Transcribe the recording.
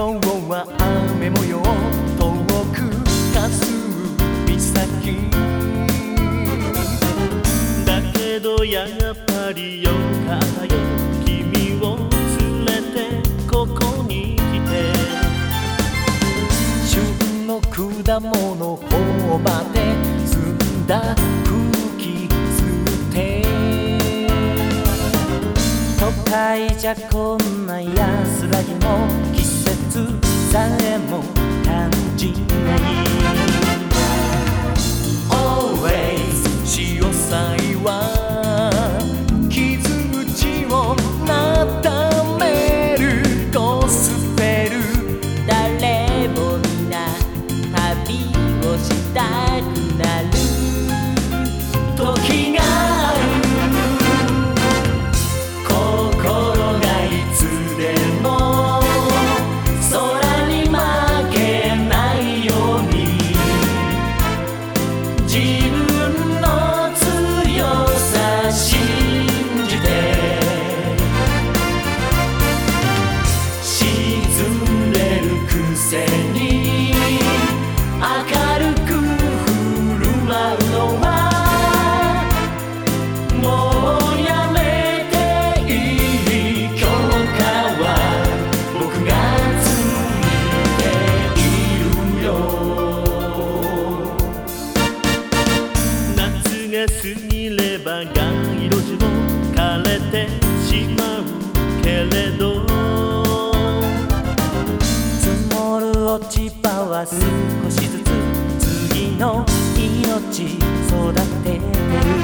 今日は雨模様遠く霞む岬。だけどやっぱりよかったよ君を連れてここに来て。旬の果物頬張って澄んだ空気吸って。都会じゃこんな安らぎもつさえも感じない。Always 潮騒は Gina. 夏が過ぎれば街路樹も枯れてしまうけれど。積もる落ち葉は少しずつ次の命育ててる。